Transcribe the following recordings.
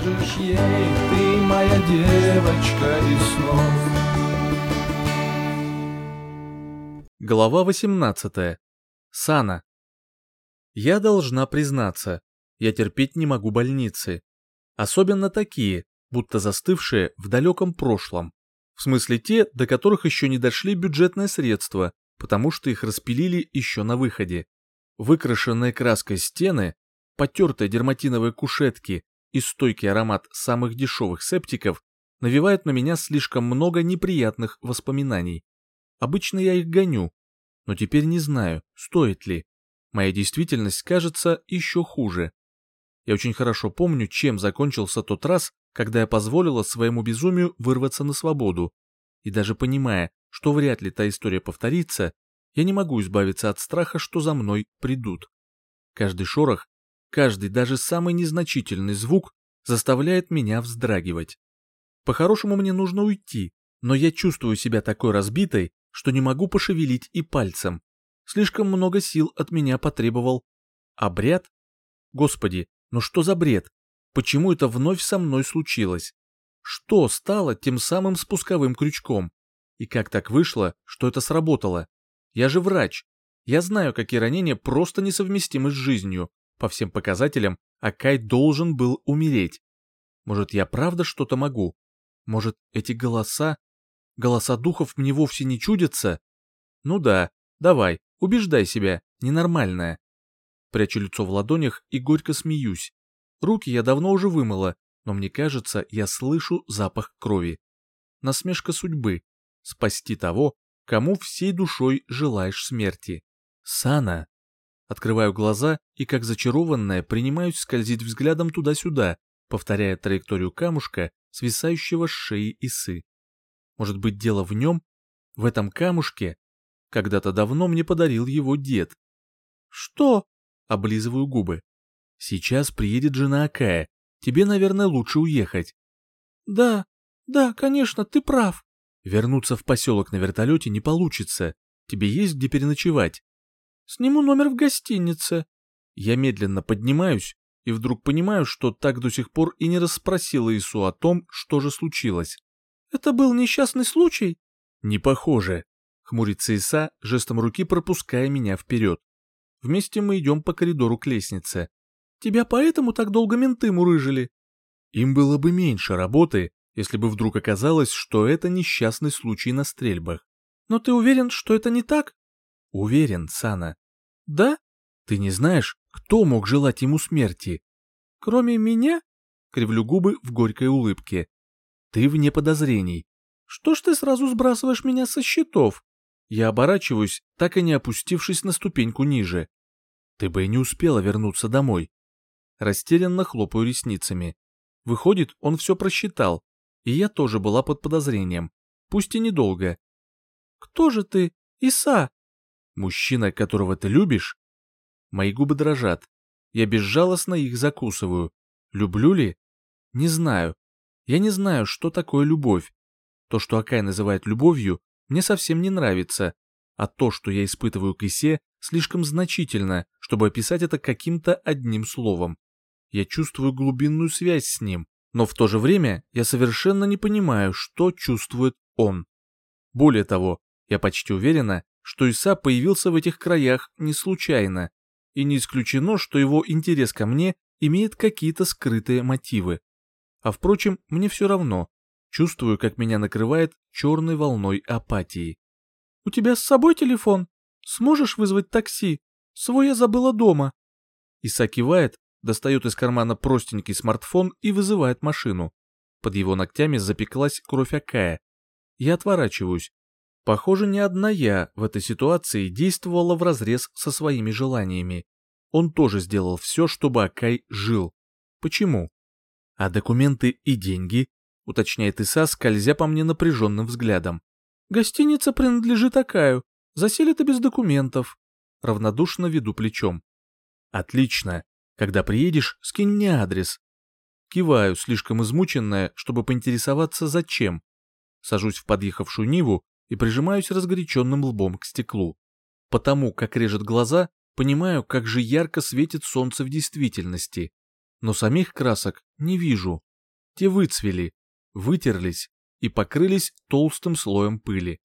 скажешь ей, ты моя девочка из снов. Глава 18. Сана. Я должна признаться, я терпеть не могу больницы. Особенно такие, будто застывшие в далеком прошлом. В смысле те, до которых еще не дошли бюджетные средства, потому что их распилили еще на выходе. Выкрашенные краской стены, потертые дерматиновые кушетки и стойкий аромат самых дешевых септиков навевают на меня слишком много неприятных воспоминаний. Обычно я их гоню, но теперь не знаю, стоит ли. Моя действительность кажется еще хуже. Я очень хорошо помню, чем закончился тот раз, когда я позволила своему безумию вырваться на свободу. И даже понимая, что вряд ли та история повторится, я не могу избавиться от страха, что за мной придут. Каждый шорох, каждый даже самый незначительный звук заставляет меня вздрагивать. По-хорошему мне нужно уйти, но я чувствую себя такой разбитой, что не могу пошевелить и пальцем. Слишком много сил от меня потребовал. Обряд? Господи, ну что за бред? Почему это вновь со мной случилось? Что стало тем самым спусковым крючком? И как так вышло, что это сработало? Я же врач. Я знаю, какие ранения просто несовместимы с жизнью. По всем показателям, Акай должен был умереть. Может, я правда что-то могу? Может, эти голоса Голоса духов мне вовсе не чудятся? Ну да, давай, убеждай себя, ненормальная. Прячу лицо в ладонях и горько смеюсь. Руки я давно уже вымыла, но мне кажется, я слышу запах крови. Насмешка судьбы. Спасти того, кому всей душой желаешь смерти. Сана. Открываю глаза и, как зачарованная, принимаюсь скользить взглядом туда-сюда, повторяя траекторию камушка, свисающего с шеи Исы. Может быть, дело в нем? В этом камушке? Когда-то давно мне подарил его дед. Что? Облизываю губы. Сейчас приедет жена Акая. Тебе, наверное, лучше уехать. Да, да, конечно, ты прав. Вернуться в поселок на вертолете не получится. Тебе есть где переночевать? Сниму номер в гостинице. Я медленно поднимаюсь и вдруг понимаю, что так до сих пор и не расспросила Ису о том, что же случилось. Это был несчастный случай? Не похоже. Хмурится Иса, жестом руки пропуская меня вперед. Вместе мы идем по коридору к лестнице. Тебя поэтому так долго менты мурыжили? Им было бы меньше работы, если бы вдруг оказалось, что это несчастный случай на стрельбах. Но ты уверен, что это не так? Уверен, Сана. Да? Ты не знаешь, кто мог желать ему смерти? Кроме меня? Кривлю губы в горькой улыбке. Ты вне подозрений. Что ж ты сразу сбрасываешь меня со счетов? Я оборачиваюсь, так и не опустившись на ступеньку ниже. Ты бы и не успела вернуться домой. Растерянно хлопаю ресницами. Выходит, он все просчитал, и я тоже была под подозрением, пусть и недолго. Кто же ты, Иса? Мужчина, которого ты любишь? Мои губы дрожат. Я безжалостно их закусываю. Люблю ли? Не знаю. Я не знаю, что такое любовь. То, что Акай называет любовью, мне совсем не нравится, а то, что я испытываю к Исе, слишком значительно, чтобы описать это каким-то одним словом. Я чувствую глубинную связь с ним, но в то же время я совершенно не понимаю, что чувствует он. Более того, я почти уверена, что Иса появился в этих краях не случайно, и не исключено, что его интерес ко мне имеет какие-то скрытые мотивы. А впрочем, мне все равно. Чувствую, как меня накрывает черной волной апатии. «У тебя с собой телефон? Сможешь вызвать такси? Свой я забыла дома». Иса кивает, достает из кармана простенький смартфон и вызывает машину. Под его ногтями запеклась кровь Акая. Я отворачиваюсь. Похоже, не одна я в этой ситуации действовала вразрез со своими желаниями. Он тоже сделал все, чтобы Акай жил. Почему? «А документы и деньги?» — уточняет Иса, скользя по мне напряженным взглядом. «Гостиница принадлежит Акаю. Заселит и без документов». Равнодушно веду плечом. «Отлично. Когда приедешь, скинь мне адрес». Киваю, слишком измученная, чтобы поинтересоваться, зачем. Сажусь в подъехавшую Ниву и прижимаюсь разгоряченным лбом к стеклу. Потому, как режет глаза, понимаю, как же ярко светит солнце в действительности но самих красок не вижу. Те выцвели, вытерлись и покрылись толстым слоем пыли.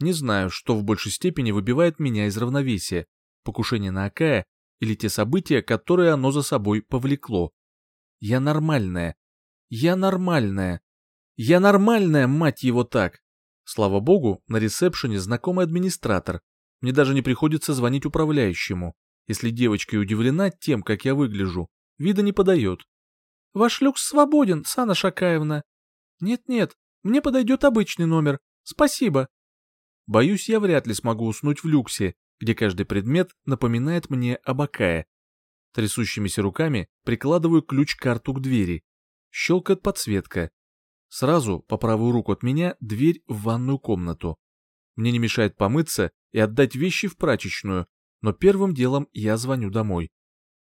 Не знаю, что в большей степени выбивает меня из равновесия, покушение на Акая или те события, которые оно за собой повлекло. Я нормальная. Я нормальная. Я нормальная, мать его так. Слава богу, на ресепшене знакомый администратор. Мне даже не приходится звонить управляющему. Если девочка и удивлена тем, как я выгляжу, вида не подает. «Ваш люкс свободен, Сана Шакаевна». «Нет-нет, мне подойдет обычный номер. Спасибо». Боюсь, я вряд ли смогу уснуть в люксе, где каждый предмет напоминает мне об Акае. Трясущимися руками прикладываю ключ-карту к двери. Щелкает подсветка. Сразу по правую руку от меня дверь в ванную комнату. Мне не мешает помыться и отдать вещи в прачечную, но первым делом я звоню домой.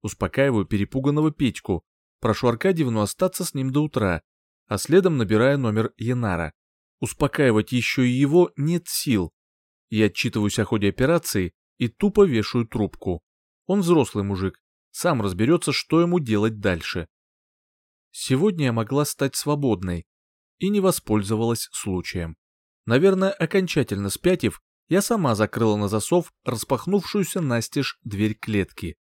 Успокаиваю перепуганного Петьку, прошу Аркадьевну остаться с ним до утра, а следом набираю номер Янара. Успокаивать еще и его нет сил. Я отчитываюсь о ходе операции и тупо вешаю трубку. Он взрослый мужик, сам разберется, что ему делать дальше. Сегодня я могла стать свободной и не воспользовалась случаем. Наверное, окончательно спятив, я сама закрыла на засов распахнувшуюся настежь дверь клетки.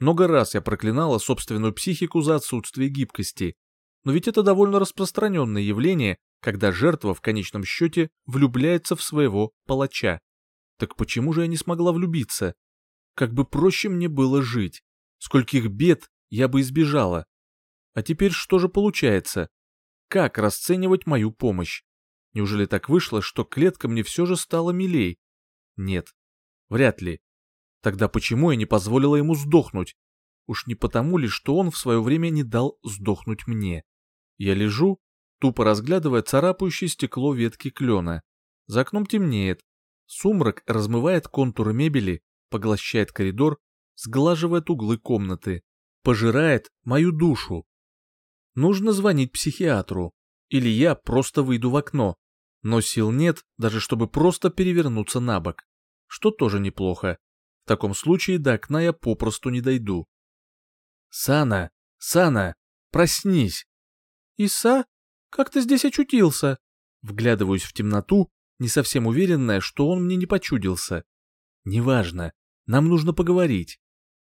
Много раз я проклинала собственную психику за отсутствие гибкости, но ведь это довольно распространенное явление, когда жертва в конечном счете влюбляется в своего палача. Так почему же я не смогла влюбиться? Как бы проще мне было жить. Скольких бед я бы избежала. А теперь что же получается? Как расценивать мою помощь? Неужели так вышло, что клетка мне все же стала милей? Нет, вряд ли. Тогда почему я не позволила ему сдохнуть? Уж не потому ли, что он в свое время не дал сдохнуть мне? Я лежу, тупо разглядывая царапающее стекло ветки клена. За окном темнеет. Сумрак размывает контуры мебели, поглощает коридор, сглаживает углы комнаты, пожирает мою душу. Нужно звонить психиатру, или я просто выйду в окно, но сил нет, даже чтобы просто перевернуться на бок, что тоже неплохо. В таком случае до окна я попросту не дойду. «Сана! Сана! Проснись!» «Иса? Как ты здесь очутился?» Вглядываюсь в темноту, не совсем уверенная, что он мне не почудился. «Неважно, нам нужно поговорить».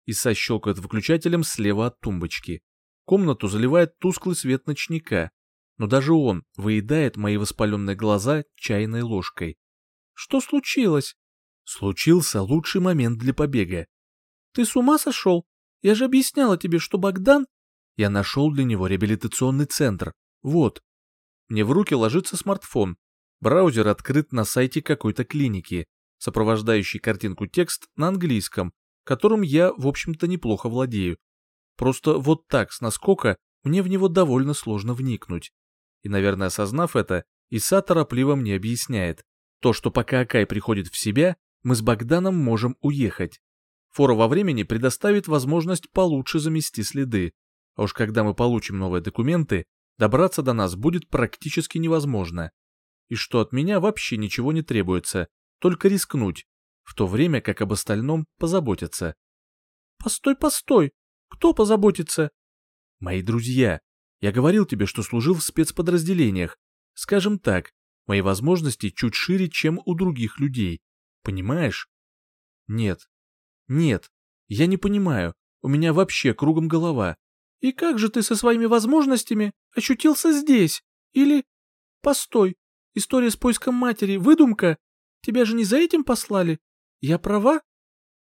Иса щелкает выключателем слева от тумбочки. Комнату заливает тусклый свет ночника, но даже он выедает мои воспаленные глаза чайной ложкой. «Что случилось?» «Случился лучший момент для побега». «Ты с ума сошел? Я же объясняла тебе, что Богдан...» Я нашел для него реабилитационный центр. Вот. Мне в руки ложится смартфон. Браузер открыт на сайте какой-то клиники, сопровождающий картинку текст на английском, которым я, в общем-то, неплохо владею. Просто вот так, с наскока, мне в него довольно сложно вникнуть. И, наверное, осознав это, Иса торопливо мне объясняет. То, что пока Акай приходит в себя, мы с Богданом можем уехать. Фора во времени предоставит возможность получше замести следы. А уж когда мы получим новые документы, добраться до нас будет практически невозможно. И что от меня вообще ничего не требуется, только рискнуть, в то время как об остальном позаботятся. «Постой, постой! Кто позаботится?» «Мои друзья. Я говорил тебе, что служил в спецподразделениях. Скажем так, мои возможности чуть шире, чем у других людей. Понимаешь? Нет. Нет. Я не понимаю. У меня вообще кругом голова. И как же ты со своими возможностями очутился здесь? Или... Постой. История с поиском матери — выдумка? Тебя же не за этим послали? Я права?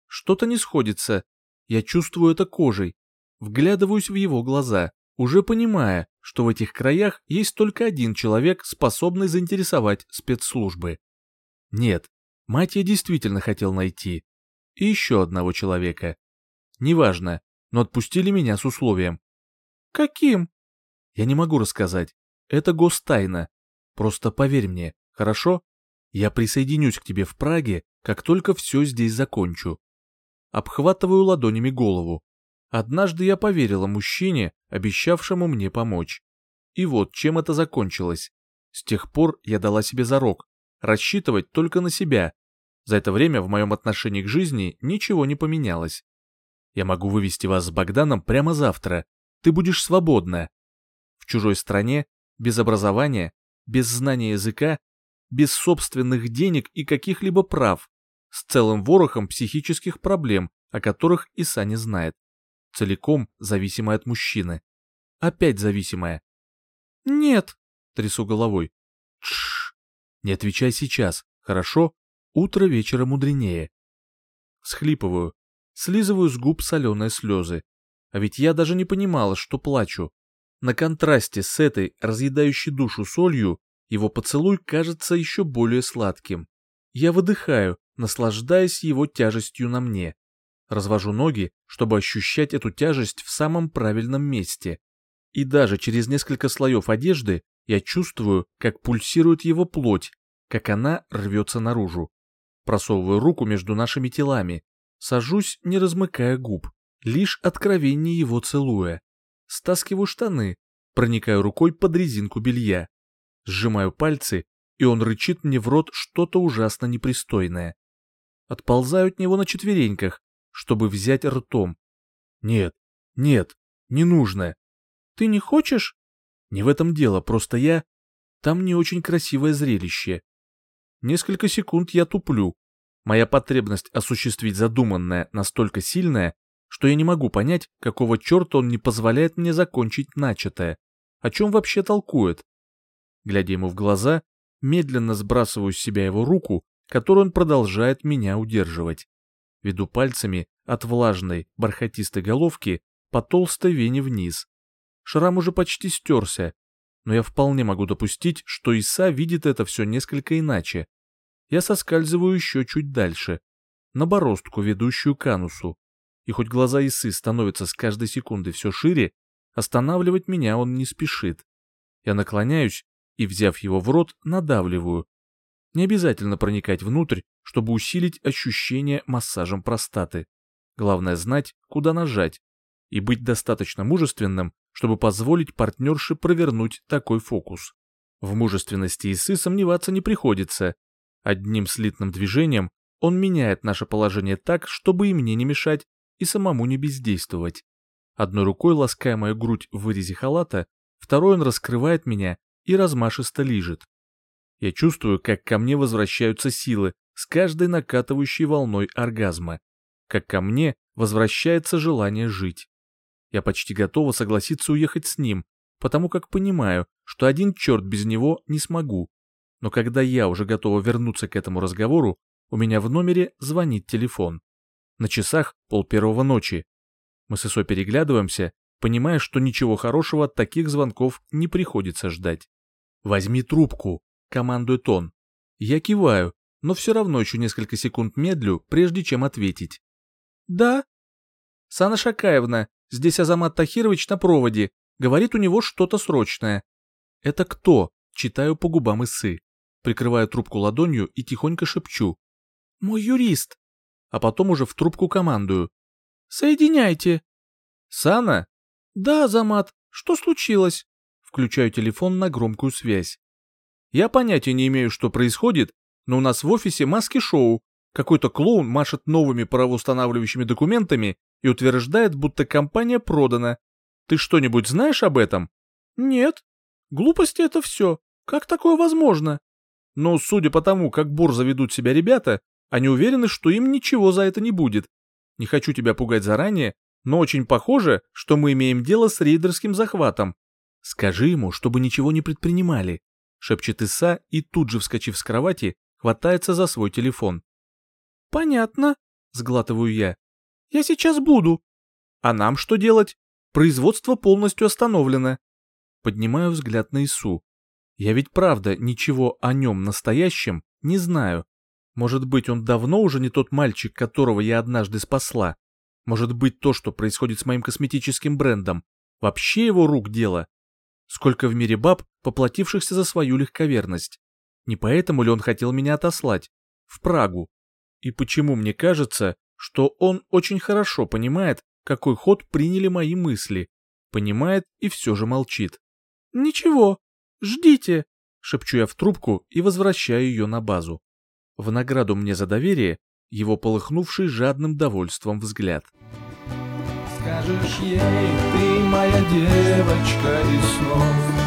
Что-то не сходится. Я чувствую это кожей. Вглядываюсь в его глаза уже понимая, что в этих краях есть только один человек, способный заинтересовать спецслужбы. Нет, мать я действительно хотел найти. И еще одного человека. Неважно, но отпустили меня с условием. Каким? Я не могу рассказать. Это гостайна. Просто поверь мне, хорошо? Я присоединюсь к тебе в Праге, как только все здесь закончу. Обхватываю ладонями голову. Однажды я поверила мужчине, обещавшему мне помочь. И вот чем это закончилось. С тех пор я дала себе зарок рассчитывать только на себя. За это время в моем отношении к жизни ничего не поменялось. Я могу вывести вас с Богданом прямо завтра. Ты будешь свободна. в чужой стране, без образования, без знания языка, без собственных денег и каких-либо прав, с целым ворохом психических проблем, о которых Иса не знает. Целиком зависимая от мужчины. Опять зависимая. «Нет», — трясу головой. «Тш, не отвечай сейчас, хорошо? Утро вечера мудренее». Схлипываю, слизываю с губ соленые слезы. А ведь я даже не понимала, что плачу. На контрасте с этой разъедающей душу солью его поцелуй кажется еще более сладким. Я выдыхаю, наслаждаясь его тяжестью на мне. Развожу ноги, чтобы ощущать эту тяжесть в самом правильном месте. И даже через несколько слоев одежды я чувствую, как пульсирует его плоть, как она рвется наружу. Просовываю руку между нашими телами, сажусь, не размыкая губ, лишь откровение его целуя. Стаскиваю штаны, проникаю рукой под резинку белья. Сжимаю пальцы, и он рычит мне в рот что-то ужасно непристойное. Отползаю от него на четвереньках, чтобы взять ртом. Нет, нет, не нужно. Ты не хочешь? Не в этом дело, просто я... Там не очень красивое зрелище. Несколько секунд я туплю. Моя потребность осуществить задуманное настолько сильная, что я не могу понять, какого черта он не позволяет мне закончить начатое. О чем вообще толкует? Глядя ему в глаза, медленно сбрасываю с себя его руку, которую он продолжает меня удерживать. Веду пальцами от влажной, бархатистой головки по толстой вене вниз. Шрам уже почти стерся, но я вполне могу допустить, что Иса видит это все несколько иначе. Я соскальзываю еще чуть дальше, на бороздку, ведущую к анусу. И хоть глаза Исы становятся с каждой секундой все шире, останавливать меня он не спешит. Я наклоняюсь и, взяв его в рот, надавливаю. Не обязательно проникать внутрь, чтобы усилить ощущение массажем простаты. Главное знать, куда нажать, и быть достаточно мужественным, чтобы позволить партнерше провернуть такой фокус. В мужественности Исы сомневаться не приходится. Одним слитным движением он меняет наше положение так, чтобы и мне не мешать, и самому не бездействовать. Одной рукой лаская мою грудь в вырезе халата, второй он раскрывает меня и размашисто лижет. Я чувствую, как ко мне возвращаются силы с каждой накатывающей волной оргазма, как ко мне возвращается желание жить. Я почти готова согласиться уехать с ним, потому как понимаю, что один черт без него не смогу. Но когда я уже готова вернуться к этому разговору, у меня в номере звонит телефон. На часах пол первого ночи. Мы с Исо переглядываемся, понимая, что ничего хорошего от таких звонков не приходится ждать. «Возьми трубку», — командует он. Я киваю, но все равно еще несколько секунд медлю, прежде чем ответить. «Да?» «Сана Шакаевна, Здесь Азамат Тахирович на проводе. Говорит, у него что-то срочное. Это кто? Читаю по губам Исы. Прикрываю трубку ладонью и тихонько шепчу. Мой юрист. А потом уже в трубку командую. Соединяйте. Сана? Да, Азамат. Что случилось? Включаю телефон на громкую связь. Я понятия не имею, что происходит, но у нас в офисе маски-шоу. Какой-то клоун машет новыми правоустанавливающими документами и утверждает, будто компания продана. Ты что-нибудь знаешь об этом? Нет. Глупости это все. Как такое возможно? Но судя по тому, как борзо ведут себя ребята, они уверены, что им ничего за это не будет. Не хочу тебя пугать заранее, но очень похоже, что мы имеем дело с рейдерским захватом. Скажи ему, чтобы ничего не предпринимали, шепчет Иса и тут же, вскочив с кровати, хватается за свой телефон. Понятно, сглатываю я. Я сейчас буду. А нам что делать? Производство полностью остановлено. Поднимаю взгляд на Ису. Я ведь правда ничего о нем настоящем не знаю. Может быть, он давно уже не тот мальчик, которого я однажды спасла. Может быть, то, что происходит с моим косметическим брендом, вообще его рук дело. Сколько в мире баб, поплатившихся за свою легковерность. Не поэтому ли он хотел меня отослать? В Прагу. И почему мне кажется, что он очень хорошо понимает, какой ход приняли мои мысли, понимает и все же молчит. «Ничего, ждите», — шепчу я в трубку и возвращаю ее на базу. В награду мне за доверие его полыхнувший жадным довольством взгляд. Скажешь ей, ты моя девочка из снов